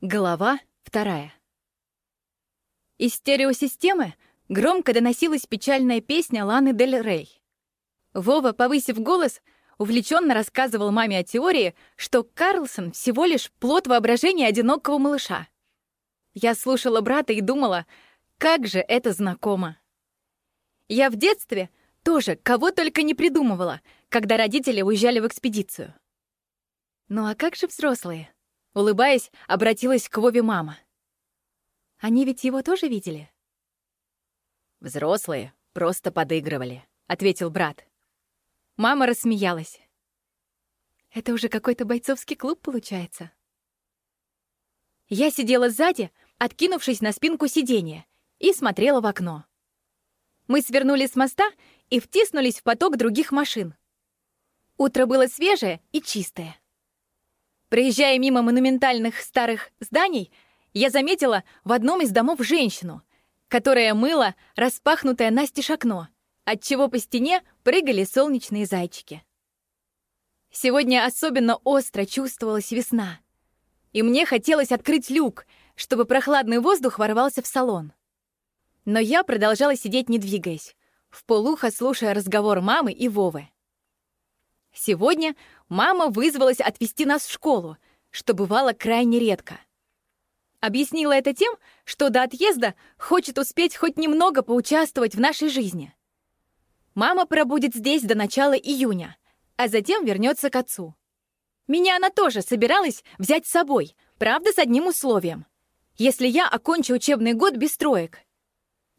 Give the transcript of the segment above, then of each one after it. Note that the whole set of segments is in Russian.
Глава вторая. Из стереосистемы громко доносилась печальная песня Ланы Дель Рей. Вова, повысив голос, увлеченно рассказывал маме о теории, что Карлсон всего лишь плод воображения одинокого малыша. Я слушала брата и думала, как же это знакомо. Я в детстве тоже кого только не придумывала, когда родители уезжали в экспедицию. Ну а как же взрослые? Улыбаясь, обратилась к Вове мама. Они ведь его тоже видели? Взрослые просто подыгрывали, ответил брат. Мама рассмеялась. Это уже какой-то бойцовский клуб получается. Я сидела сзади, откинувшись на спинку сиденья, и смотрела в окно. Мы свернули с моста и втиснулись в поток других машин. Утро было свежее и чистое. Проезжая мимо монументальных старых зданий, я заметила в одном из домов женщину, которая мыла распахнутое настежь окно, отчего по стене прыгали солнечные зайчики. Сегодня особенно остро чувствовалась весна, и мне хотелось открыть люк, чтобы прохладный воздух ворвался в салон. Но я продолжала сидеть, не двигаясь, в полухо слушая разговор мамы и Вовы. Сегодня мама вызвалась отвезти нас в школу, что бывало крайне редко. Объяснила это тем, что до отъезда хочет успеть хоть немного поучаствовать в нашей жизни. Мама пробудет здесь до начала июня, а затем вернется к отцу. Меня она тоже собиралась взять с собой, правда, с одним условием. Если я окончу учебный год без троек.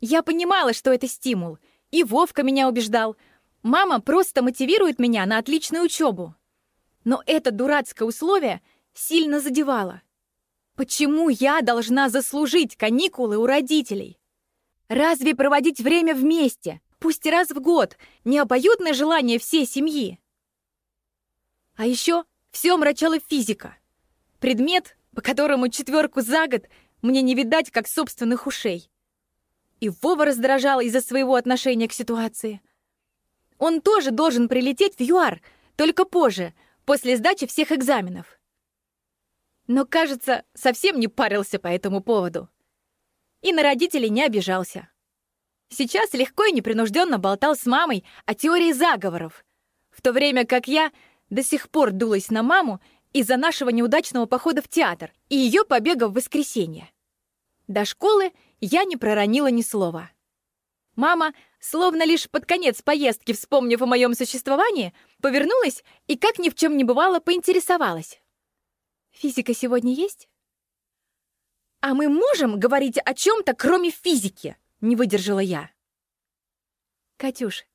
Я понимала, что это стимул, и Вовка меня убеждал — Мама просто мотивирует меня на отличную учебу. Но это дурацкое условие сильно задевало. Почему я должна заслужить каникулы у родителей? Разве проводить время вместе, пусть раз в год, не обоюдное желание всей семьи? А еще все мрачала физика. Предмет, по которому четверку за год мне не видать, как собственных ушей. И Вова раздражала из-за своего отношения к ситуации — он тоже должен прилететь в ЮАР, только позже, после сдачи всех экзаменов. Но, кажется, совсем не парился по этому поводу. И на родителей не обижался. Сейчас легко и непринужденно болтал с мамой о теории заговоров, в то время как я до сих пор дулась на маму из-за нашего неудачного похода в театр и ее побега в воскресенье. До школы я не проронила ни слова. Мама, словно лишь под конец поездки, вспомнив о моем существовании, повернулась и, как ни в чем не бывало, поинтересовалась. «Физика сегодня есть?» «А мы можем говорить о чем-то, кроме физики?» — не выдержала я. «Катюш,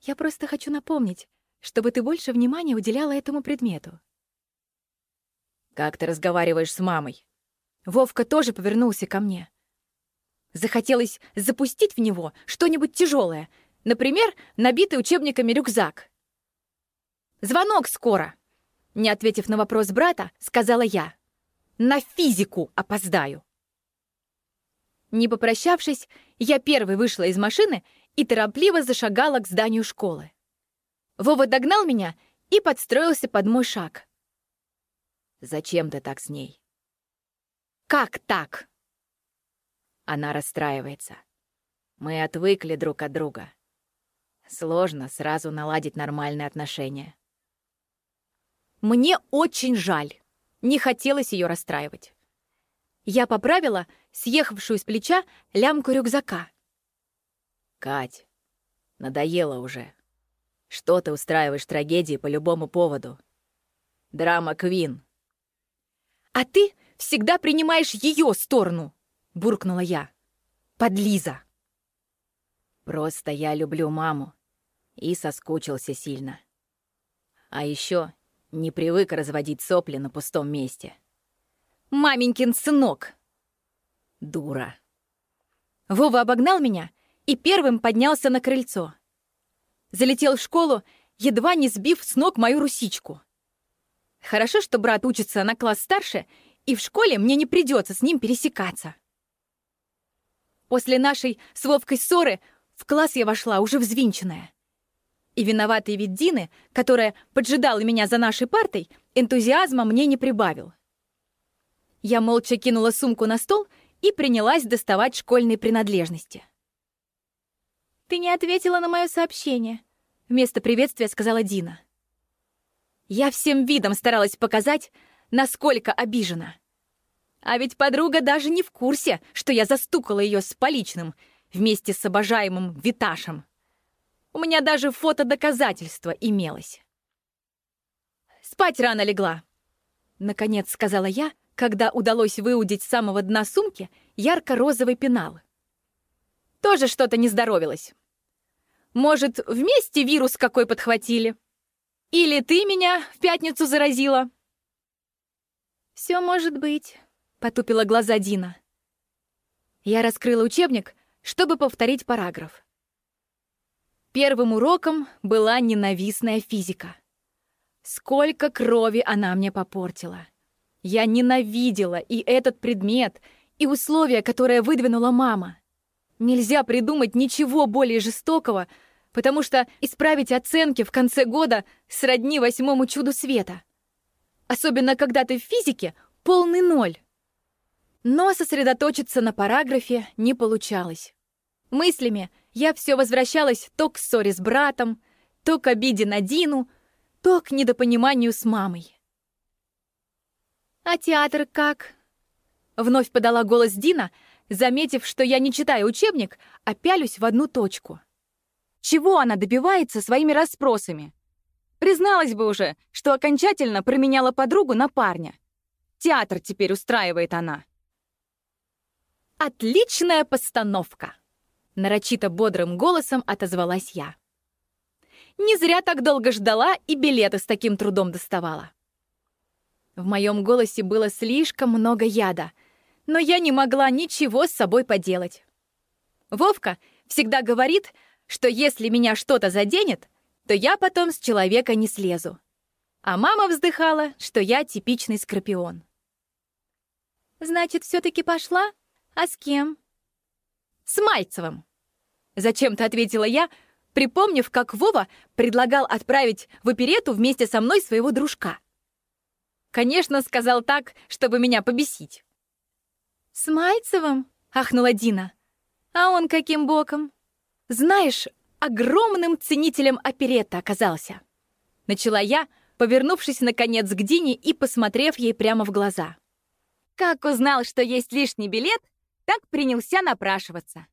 я просто хочу напомнить, чтобы ты больше внимания уделяла этому предмету». «Как ты разговариваешь с мамой?» Вовка тоже повернулся ко мне. Захотелось запустить в него что-нибудь тяжелое, например, набитый учебниками рюкзак. «Звонок скоро!» Не ответив на вопрос брата, сказала я. «На физику опоздаю!» Не попрощавшись, я первой вышла из машины и торопливо зашагала к зданию школы. Вова догнал меня и подстроился под мой шаг. «Зачем ты так с ней?» «Как так?» Она расстраивается. Мы отвыкли друг от друга. Сложно сразу наладить нормальные отношения. Мне очень жаль. Не хотелось ее расстраивать. Я поправила съехавшую с плеча лямку рюкзака. «Кать, надоело уже. Что ты устраиваешь трагедии по любому поводу? Драма Квин». «А ты всегда принимаешь ее сторону!» — буркнула я. «Подлиза!» «Просто я люблю маму и соскучился сильно. А еще не привык разводить сопли на пустом месте». «Маменькин сынок!» «Дура!» Вова обогнал меня и первым поднялся на крыльцо. Залетел в школу, едва не сбив с ног мою русичку. Хорошо, что брат учится на класс старше, и в школе мне не придется с ним пересекаться. После нашей с Вовкой ссоры в класс я вошла уже взвинченная. И виноватый вид Дины, которая поджидала меня за нашей партой, энтузиазма мне не прибавил. Я молча кинула сумку на стол и принялась доставать школьные принадлежности. «Ты не ответила на мое сообщение», — вместо приветствия сказала Дина. Я всем видом старалась показать, насколько обижена. А ведь подруга даже не в курсе, что я застукала ее с поличным вместе с обожаемым Виташем. У меня даже фотодоказательство имелось. «Спать рано легла», — наконец сказала я, когда удалось выудить с самого дна сумки ярко-розовый пенал. Тоже что-то не здоровилось. Может, вместе вирус какой подхватили? Или ты меня в пятницу заразила?» «Все может быть», — потупила глаза Дина. Я раскрыла учебник, чтобы повторить параграф. Первым уроком была ненавистная физика. Сколько крови она мне попортила. Я ненавидела и этот предмет, и условия, которые выдвинула мама. Нельзя придумать ничего более жестокого, потому что исправить оценки в конце года сродни восьмому чуду света. Особенно, когда ты в физике полный ноль. Но сосредоточиться на параграфе не получалось. Мыслями я все возвращалась то к ссоре с братом, то к обиде на Дину, то к недопониманию с мамой. «А театр как?» Вновь подала голос Дина, заметив, что я не читаю учебник, а пялюсь в одну точку. Чего она добивается своими расспросами? Призналась бы уже, что окончательно променяла подругу на парня. Театр теперь устраивает она. «Отличная постановка!» Нарочито бодрым голосом отозвалась я. Не зря так долго ждала и билеты с таким трудом доставала. В моем голосе было слишком много яда, но я не могла ничего с собой поделать. Вовка всегда говорит, что если меня что-то заденет, то я потом с человека не слезу. А мама вздыхала, что я типичный скорпион. «Значит, все-таки пошла? А с кем?» «С Мальцевым!» Зачем-то ответила я, припомнив, как Вова предлагал отправить в оперету вместе со мной своего дружка. Конечно, сказал так, чтобы меня побесить. «С Мальцевым?» — ахнула Дина. «А он каким боком?» Знаешь, огромным ценителем оперетта оказался. Начала я, повернувшись наконец к Дине и посмотрев ей прямо в глаза. Как узнал, что есть лишний билет, так принялся напрашиваться.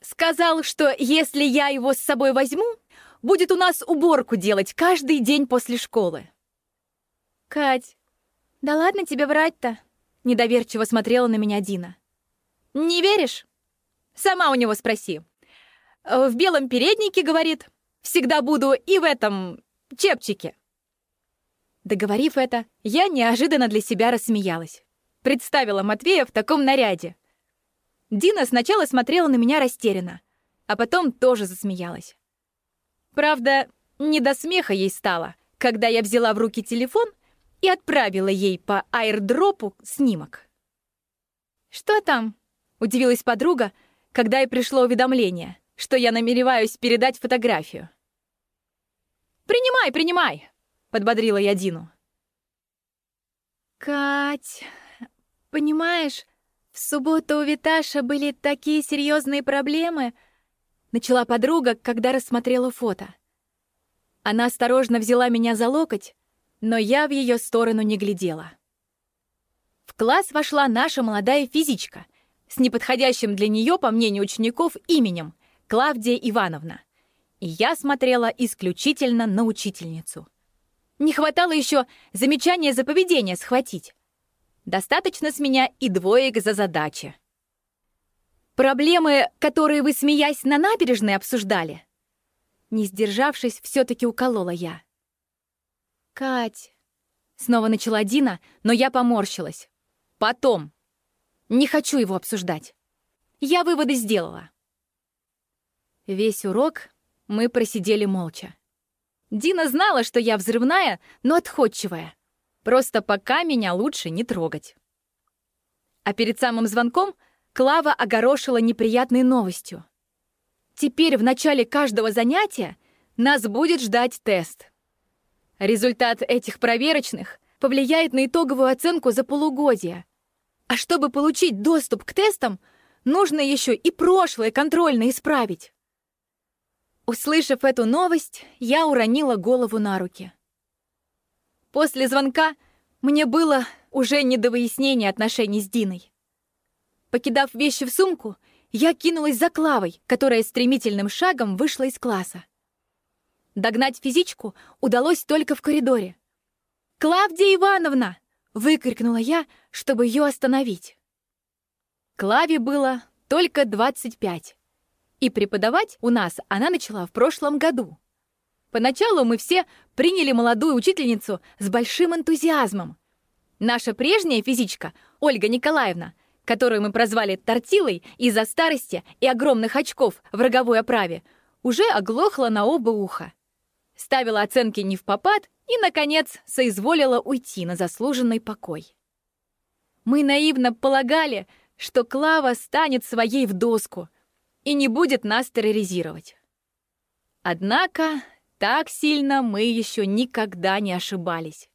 Сказал, что если я его с собой возьму, будет у нас уборку делать каждый день после школы. «Кать, да ладно тебе врать-то?» Недоверчиво смотрела на меня Дина. «Не веришь? Сама у него спроси. Э, в белом переднике, говорит, всегда буду и в этом чепчике. Договорив это, я неожиданно для себя рассмеялась. Представила Матвея в таком наряде. Дина сначала смотрела на меня растерянно, а потом тоже засмеялась. Правда, не до смеха ей стало, когда я взяла в руки телефон и отправила ей по аирдропу снимок. «Что там?» — удивилась подруга, когда и пришло уведомление что я намереваюсь передать фотографию. «Принимай, принимай!» — подбодрила я Дину. «Кать, понимаешь, в субботу у Виташа были такие серьезные проблемы», — начала подруга, когда рассмотрела фото. Она осторожно взяла меня за локоть, но я в ее сторону не глядела. В класс вошла наша молодая физичка с неподходящим для нее, по мнению учеников, именем Клавдия Ивановна. И я смотрела исключительно на учительницу. Не хватало еще замечания за поведение схватить. Достаточно с меня и двоек за задачи. Проблемы, которые вы, смеясь, на набережной обсуждали? Не сдержавшись, все-таки уколола я. «Кать...» — снова начала Дина, но я поморщилась. «Потом. Не хочу его обсуждать. Я выводы сделала. Весь урок мы просидели молча. Дина знала, что я взрывная, но отходчивая. Просто пока меня лучше не трогать. А перед самым звонком Клава огорошила неприятной новостью. Теперь в начале каждого занятия нас будет ждать тест. Результат этих проверочных повлияет на итоговую оценку за полугодие. А чтобы получить доступ к тестам, нужно еще и прошлое контрольно исправить. Услышав эту новость, я уронила голову на руки. После звонка мне было уже не до выяснения отношений с Диной. Покидав вещи в сумку, я кинулась за Клавой, которая стремительным шагом вышла из класса. Догнать физичку удалось только в коридоре. «Клавдия Ивановна!» — выкрикнула я, чтобы ее остановить. Клаве было только 25, и преподавать у нас она начала в прошлом году. Поначалу мы все приняли молодую учительницу с большим энтузиазмом. Наша прежняя физичка, Ольга Николаевна, которую мы прозвали Тортилой из-за старости и огромных очков в роговой оправе, уже оглохла на оба уха. Ставила оценки не в попад и, наконец, соизволила уйти на заслуженный покой. Мы наивно полагали, что Клава станет своей в доску и не будет нас терроризировать. Однако так сильно мы еще никогда не ошибались.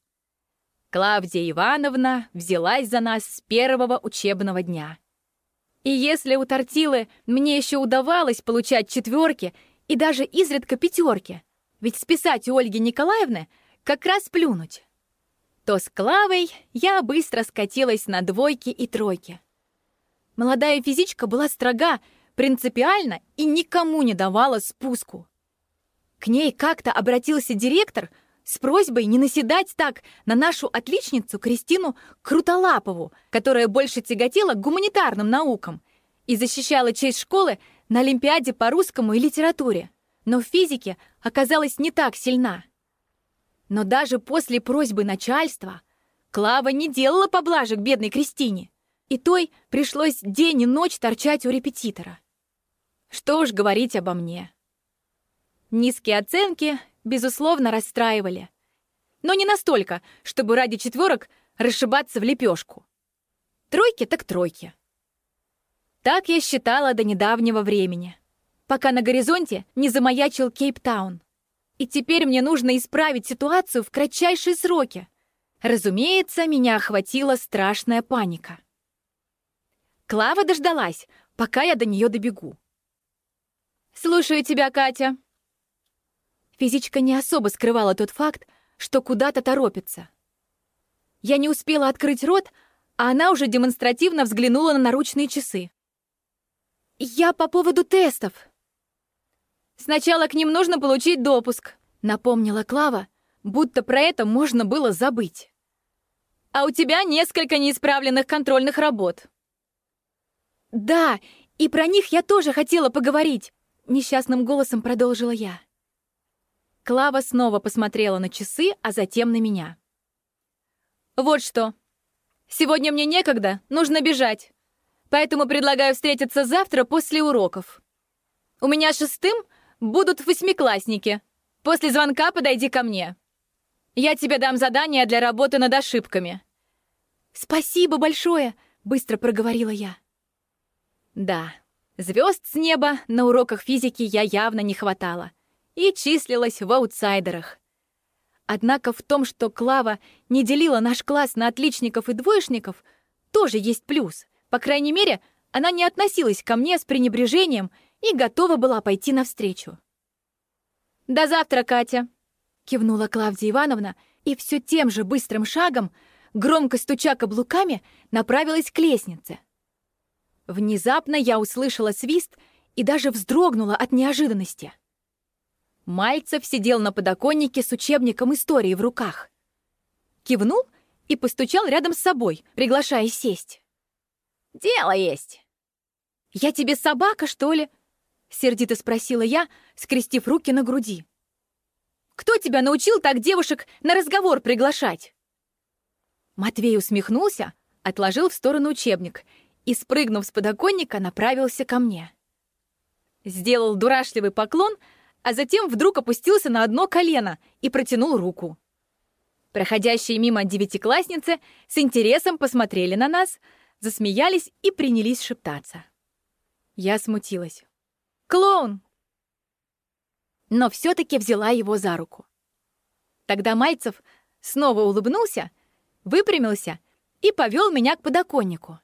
Клавдия Ивановна взялась за нас с первого учебного дня. И если у Тортилы мне еще удавалось получать четверки и даже изредка пятерки, ведь списать у Ольги Николаевны как раз плюнуть, то с Клавой я быстро скатилась на двойки и тройки. Молодая физичка была строга, принципиальна и никому не давала спуску. К ней как-то обратился директор — с просьбой не наседать так на нашу отличницу Кристину Крутолапову, которая больше тяготела к гуманитарным наукам и защищала честь школы на Олимпиаде по русскому и литературе, но в физике оказалась не так сильна. Но даже после просьбы начальства Клава не делала поблажек бедной Кристине, и той пришлось день и ночь торчать у репетитора. Что уж говорить обо мне. Низкие оценки безусловно, расстраивали. Но не настолько, чтобы ради четверок расшибаться в лепешку. Тройки так тройки. Так я считала до недавнего времени, пока на горизонте не замаячил Кейптаун. И теперь мне нужно исправить ситуацию в кратчайшие сроки. Разумеется, меня охватила страшная паника. Клава дождалась, пока я до нее добегу. «Слушаю тебя, Катя», Физичка не особо скрывала тот факт, что куда-то торопится. Я не успела открыть рот, а она уже демонстративно взглянула на наручные часы. «Я по поводу тестов». «Сначала к ним нужно получить допуск», — напомнила Клава, будто про это можно было забыть. «А у тебя несколько неисправленных контрольных работ». «Да, и про них я тоже хотела поговорить», — несчастным голосом продолжила я. Клава снова посмотрела на часы, а затем на меня. «Вот что. Сегодня мне некогда, нужно бежать. Поэтому предлагаю встретиться завтра после уроков. У меня шестым будут восьмиклассники. После звонка подойди ко мне. Я тебе дам задание для работы над ошибками». «Спасибо большое!» — быстро проговорила я. Да, звезд с неба на уроках физики я явно не хватало и числилась в аутсайдерах. Однако в том, что Клава не делила наш класс на отличников и двоечников, тоже есть плюс. По крайней мере, она не относилась ко мне с пренебрежением и готова была пойти навстречу. «До завтра, Катя!» — кивнула Клавдия Ивановна и все тем же быстрым шагом, громко стуча каблуками, направилась к лестнице. Внезапно я услышала свист и даже вздрогнула от неожиданности. Мальцев сидел на подоконнике с учебником истории в руках. Кивнул и постучал рядом с собой, приглашая сесть. «Дело есть!» «Я тебе собака, что ли?» — сердито спросила я, скрестив руки на груди. «Кто тебя научил так девушек на разговор приглашать?» Матвей усмехнулся, отложил в сторону учебник и, спрыгнув с подоконника, направился ко мне. Сделал дурашливый поклон — а затем вдруг опустился на одно колено и протянул руку. Проходящие мимо девятиклассницы с интересом посмотрели на нас, засмеялись и принялись шептаться. Я смутилась. «Клоун!» Но все-таки взяла его за руку. Тогда Мальцев снова улыбнулся, выпрямился и повел меня к подоконнику,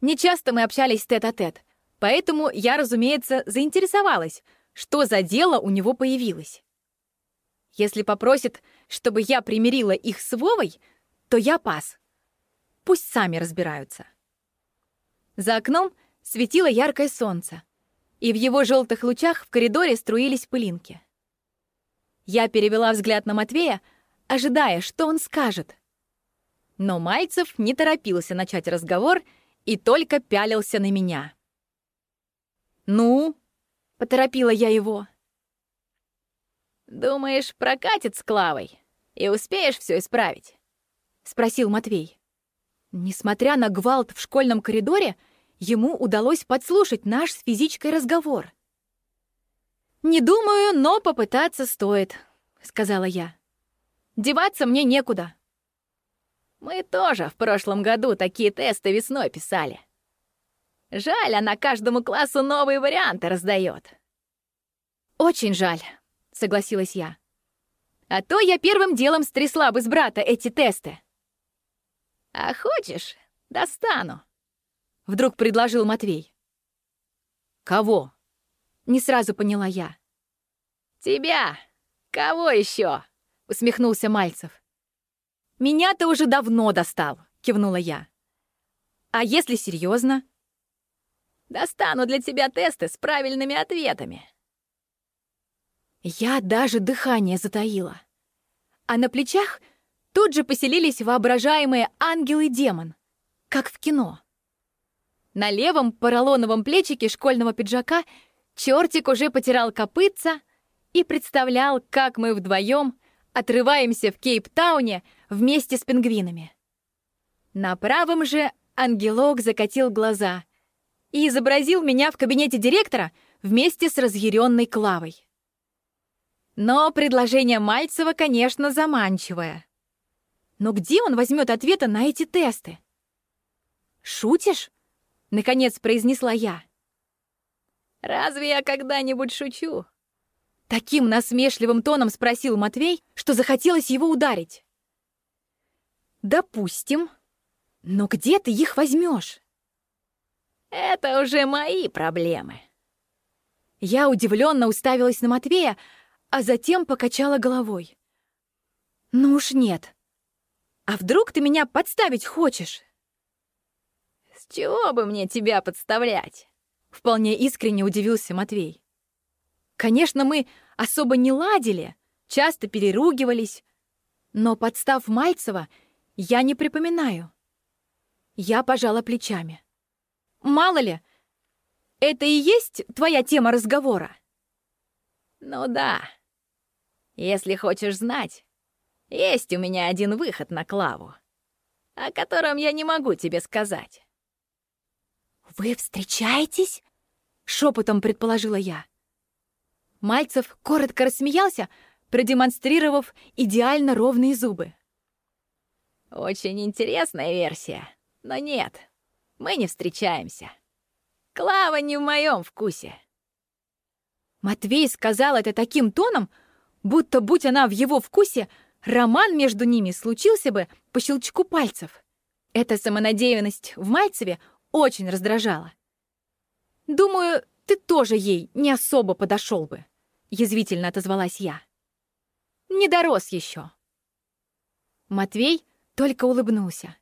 Нечасто мы общались тет-а-тет, -тет, поэтому я, разумеется, заинтересовалась, что за дело у него появилось. Если попросит, чтобы я примирила их с Вовой, то я пас. Пусть сами разбираются. За окном светило яркое солнце, и в его желтых лучах в коридоре струились пылинки. Я перевела взгляд на Матвея, ожидая, что он скажет. Но Мальцев не торопился начать разговор и только пялился на меня. «Ну?» — поторопила я его. «Думаешь, прокатит с Клавой и успеешь все исправить?» — спросил Матвей. Несмотря на гвалт в школьном коридоре, ему удалось подслушать наш с физичкой разговор. «Не думаю, но попытаться стоит», — сказала я. «Деваться мне некуда». «Мы тоже в прошлом году такие тесты весной писали. Жаль, она каждому классу новые варианты раздает. «Очень жаль», — согласилась я. «А то я первым делом стрясла бы с брата эти тесты». «А хочешь, достану?» — вдруг предложил Матвей. «Кого?» — не сразу поняла я. «Тебя! Кого еще? усмехнулся Мальцев. «Меня ты уже давно достал», — кивнула я. «А если серьезно? «Достану для тебя тесты с правильными ответами». Я даже дыхание затаила. А на плечах Тут же поселились воображаемые ангел и демон, как в кино. На левом поролоновом плечике школьного пиджака чертик уже потирал копытца и представлял, как мы вдвоем отрываемся в Кейптауне вместе с пингвинами. На правом же ангелок закатил глаза и изобразил меня в кабинете директора вместе с разъяренной Клавой. Но предложение Мальцева, конечно, заманчивое. Но где он возьмет ответы на эти тесты? «Шутишь?» — наконец произнесла я. «Разве я когда-нибудь шучу?» Таким насмешливым тоном спросил Матвей, что захотелось его ударить. «Допустим. Но где ты их возьмешь? «Это уже мои проблемы». Я удивленно уставилась на Матвея, а затем покачала головой. «Ну уж нет. А вдруг ты меня подставить хочешь? С чего бы мне тебя подставлять? Вполне искренне удивился Матвей. Конечно, мы особо не ладили, часто переругивались, но подстав Мальцева я не припоминаю. Я пожала плечами. Мало ли, это и есть твоя тема разговора? Ну да. Если хочешь знать, есть у меня один выход на Клаву, о котором я не могу тебе сказать. «Вы встречаетесь?» — шепотом предположила я. Мальцев коротко рассмеялся, продемонстрировав идеально ровные зубы. «Очень интересная версия, но нет, мы не встречаемся. Клава не в моем вкусе». Матвей сказал это таким тоном, будто, будь она в его вкусе, роман между ними случился бы по щелчку пальцев. Эта самонадеянность в Мальцеве очень раздражала. «Думаю, ты тоже ей не особо подошел бы», — язвительно отозвалась я. «Не дорос еще». Матвей только улыбнулся.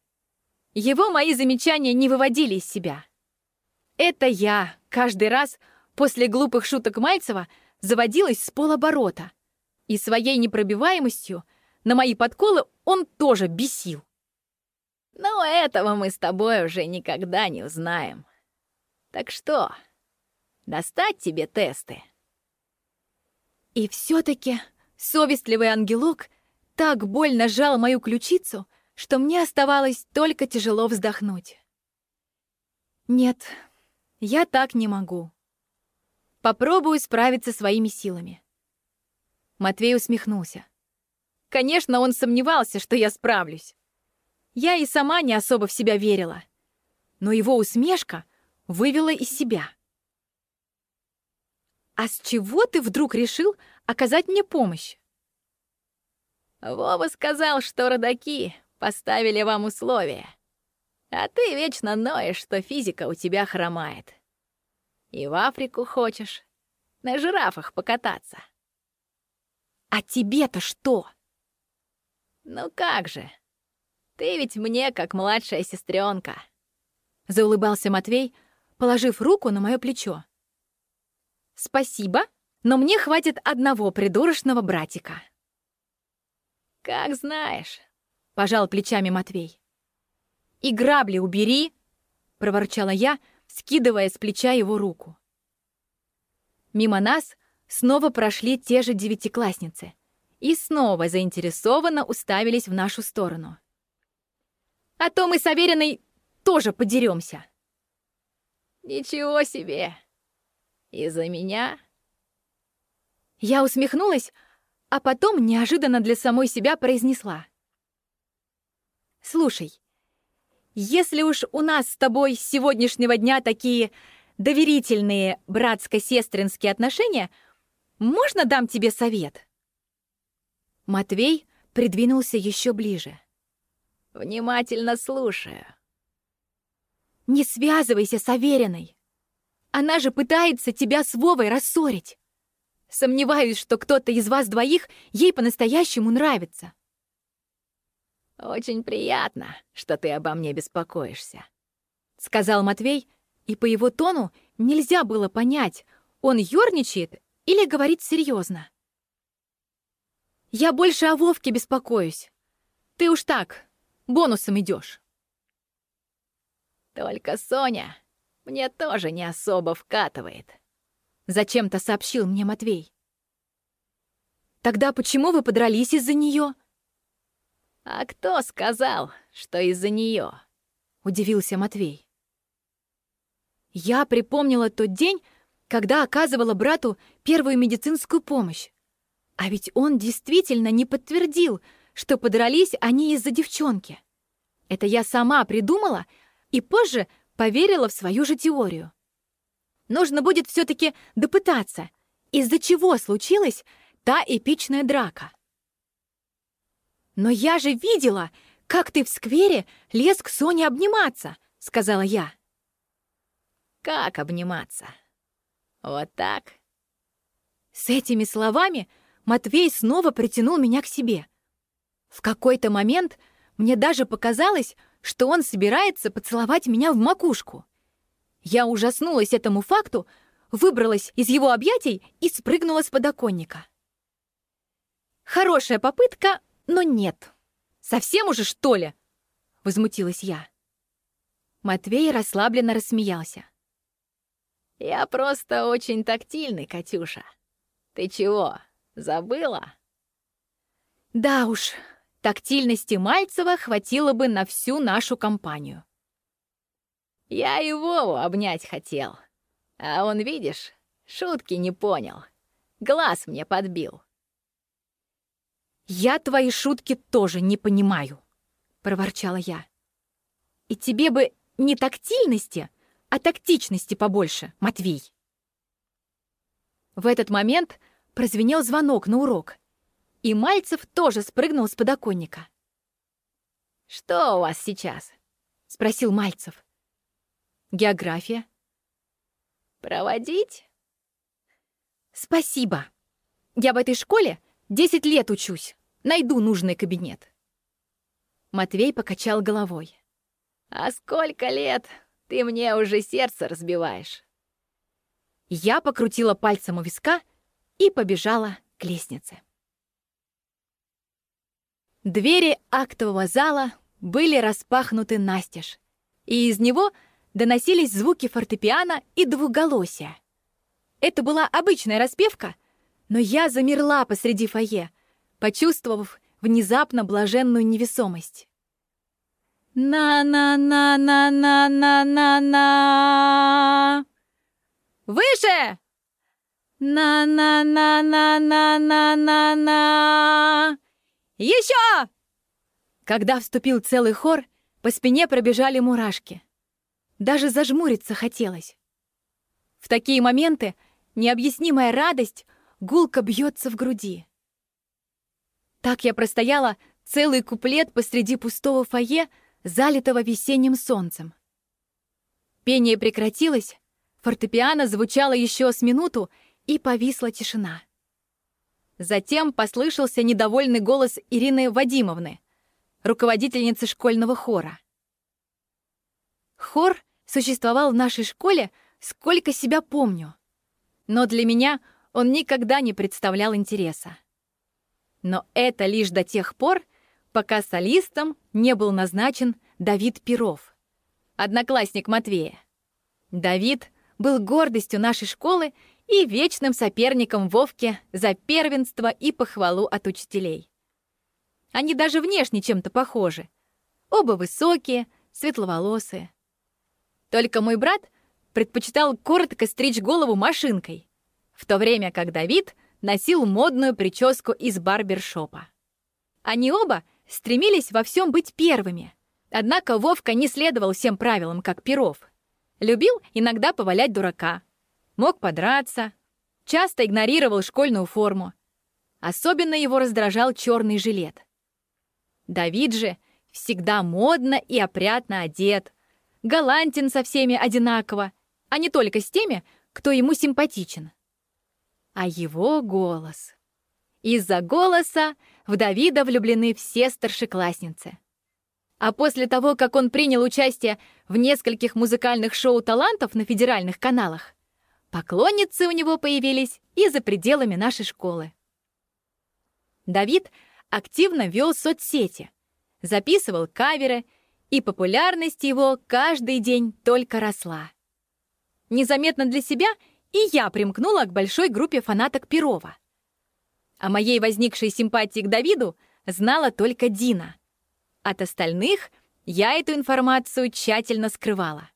Его мои замечания не выводили из себя. Это я каждый раз после глупых шуток Мальцева заводилась с полоборота и своей непробиваемостью — на мои подколы он тоже бесил. Но этого мы с тобой уже никогда не узнаем. Так что, достать тебе тесты? И все-таки совестливый ангелок так больно жал мою ключицу, что мне оставалось только тяжело вздохнуть. Нет, я так не могу. Попробую справиться своими силами. Матвей усмехнулся. Конечно, он сомневался, что я справлюсь. Я и сама не особо в себя верила. Но его усмешка вывела из себя. «А с чего ты вдруг решил оказать мне помощь?» «Вова сказал, что родаки поставили вам условия. А ты вечно ноешь, что физика у тебя хромает. И в Африку хочешь на жирафах покататься. А тебе-то что? Ну как же? Ты ведь мне как младшая сестренка. Заулыбался Матвей, положив руку на мое плечо. Спасибо, но мне хватит одного придурочного братика. Как знаешь, пожал плечами Матвей. И грабли убери, проворчала я, скидывая с плеча его руку. Мимо нас снова прошли те же девятиклассницы и снова заинтересованно уставились в нашу сторону. А то мы с Авериной тоже подеремся. Ничего себе! Из-за меня? Я усмехнулась, а потом неожиданно для самой себя произнесла. «Слушай, если уж у нас с тобой с сегодняшнего дня такие доверительные братско-сестринские отношения, можно дам тебе совет?» Матвей придвинулся еще ближе. «Внимательно слушаю». «Не связывайся с Авериной. Она же пытается тебя с Вовой рассорить. Сомневаюсь, что кто-то из вас двоих ей по-настоящему нравится». «Очень приятно, что ты обо мне беспокоишься», — сказал Матвей, и по его тону нельзя было понять, он ёрничает или говорит серьезно. «Я больше о Вовке беспокоюсь. Ты уж так, бонусом идешь. «Только Соня мне тоже не особо вкатывает», — зачем-то сообщил мне Матвей. «Тогда почему вы подрались из-за нее? «А кто сказал, что из-за нее? удивился Матвей. Я припомнила тот день, когда оказывала брату первую медицинскую помощь. А ведь он действительно не подтвердил, что подрались они из-за девчонки. Это я сама придумала и позже поверила в свою же теорию. Нужно будет все таки допытаться, из-за чего случилась та эпичная драка. «Но я же видела, как ты в сквере лез к Соне обниматься», — сказала я. Как обниматься? Вот так? С этими словами Матвей снова притянул меня к себе. В какой-то момент мне даже показалось, что он собирается поцеловать меня в макушку. Я ужаснулась этому факту, выбралась из его объятий и спрыгнула с подоконника. Хорошая попытка, но нет. Совсем уже, что ли? Возмутилась я. Матвей расслабленно рассмеялся. Я просто очень тактильный, Катюша. Ты чего, забыла? Да уж, тактильности Мальцева хватило бы на всю нашу компанию. Я его обнять хотел. А он, видишь, шутки не понял. Глаз мне подбил. «Я твои шутки тоже не понимаю», — проворчала я. «И тебе бы не тактильности, а тактичности побольше, Матвей. В этот момент прозвенел звонок на урок, и Мальцев тоже спрыгнул с подоконника. «Что у вас сейчас?» — спросил Мальцев. «География». «Проводить?» «Спасибо. Я в этой школе десять лет учусь. Найду нужный кабинет». Матвей покачал головой. «А сколько лет ты мне уже сердце разбиваешь. Я покрутила пальцем у виска и побежала к лестнице. Двери актового зала были распахнуты настежь, и из него доносились звуки фортепиано и двухголосия. Это была обычная распевка, но я замерла посреди фойе, почувствовав внезапно блаженную невесомость. На-на-на-на-на-на-на. Выше! На-на-на-на-на-на-на. Еще! Когда вступил целый хор, по спине пробежали мурашки. Даже зажмуриться хотелось. В такие моменты необъяснимая радость гулко бьется в груди. Так я простояла целый куплет посреди пустого фойе, залитого весенним солнцем. Пение прекратилось, фортепиано звучало еще с минуту, и повисла тишина. Затем послышался недовольный голос Ирины Вадимовны, руководительницы школьного хора. Хор существовал в нашей школе, сколько себя помню. Но для меня он никогда не представлял интереса. Но это лишь до тех пор, пока солистом не был назначен Давид Перов, одноклассник Матвея. Давид был гордостью нашей школы и вечным соперником Вовке за первенство и похвалу от учителей. Они даже внешне чем-то похожи. Оба высокие, светловолосые. Только мой брат предпочитал коротко стричь голову машинкой, в то время как Давид носил модную прическу из барбершопа. Они оба стремились во всем быть первыми. Однако Вовка не следовал всем правилам, как Перов. Любил иногда повалять дурака. Мог подраться. Часто игнорировал школьную форму. Особенно его раздражал черный жилет. Давид же всегда модно и опрятно одет, галантен со всеми одинаково, а не только с теми, кто ему симпатичен. А его голос. Из-за голоса в Давида влюблены все старшеклассницы. А после того, как он принял участие в нескольких музыкальных шоу талантов на федеральных каналах, поклонницы у него появились и за пределами нашей школы. Давид активно вел соцсети, записывал каверы, и популярность его каждый день только росла. Незаметно для себя и я примкнула к большой группе фанаток Перова. О моей возникшей симпатии к Давиду знала только Дина. От остальных я эту информацию тщательно скрывала.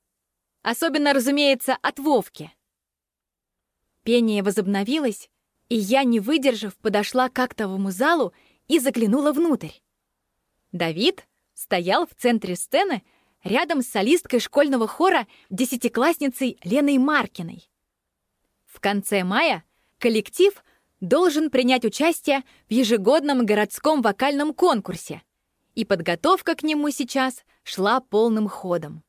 Особенно, разумеется, от Вовки. Пение возобновилось, и я, не выдержав, подошла к актовому залу и заглянула внутрь. Давид стоял в центре сцены рядом с солисткой школьного хора десятиклассницей Леной Маркиной. В конце мая коллектив должен принять участие в ежегодном городском вокальном конкурсе, и подготовка к нему сейчас шла полным ходом.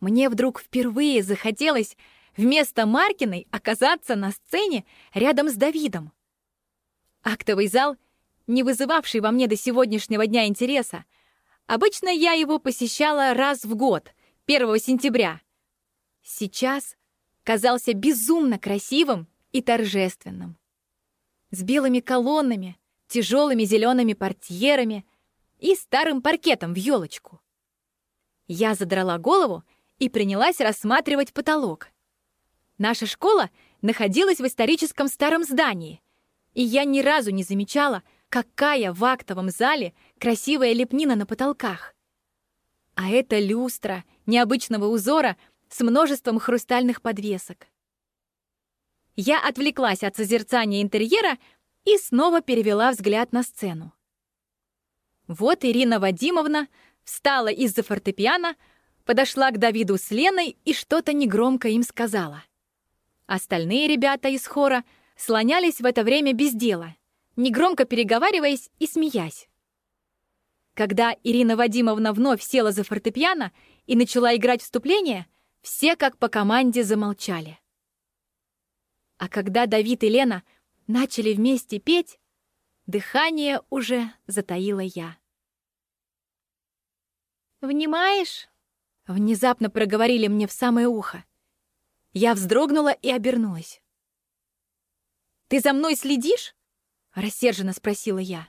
Мне вдруг впервые захотелось вместо Маркиной оказаться на сцене рядом с Давидом. Актовый зал, не вызывавший во мне до сегодняшнего дня интереса, Обычно я его посещала раз в год, 1 сентября. Сейчас казался безумно красивым и торжественным. С белыми колоннами, тяжелыми зелеными портьерами и старым паркетом в елочку. Я задрала голову и принялась рассматривать потолок. Наша школа находилась в историческом старом здании, и я ни разу не замечала, Какая в актовом зале красивая лепнина на потолках! А это люстра необычного узора с множеством хрустальных подвесок. Я отвлеклась от созерцания интерьера и снова перевела взгляд на сцену. Вот Ирина Вадимовна встала из-за фортепиано, подошла к Давиду с Леной и что-то негромко им сказала. Остальные ребята из хора слонялись в это время без дела — негромко переговариваясь и смеясь. Когда Ирина Вадимовна вновь села за фортепиано и начала играть вступление, все как по команде замолчали. А когда Давид и Лена начали вместе петь, дыхание уже затаила я. «Внимаешь?» — внезапно проговорили мне в самое ухо. Я вздрогнула и обернулась. «Ты за мной следишь?» Рассерженно спросила я.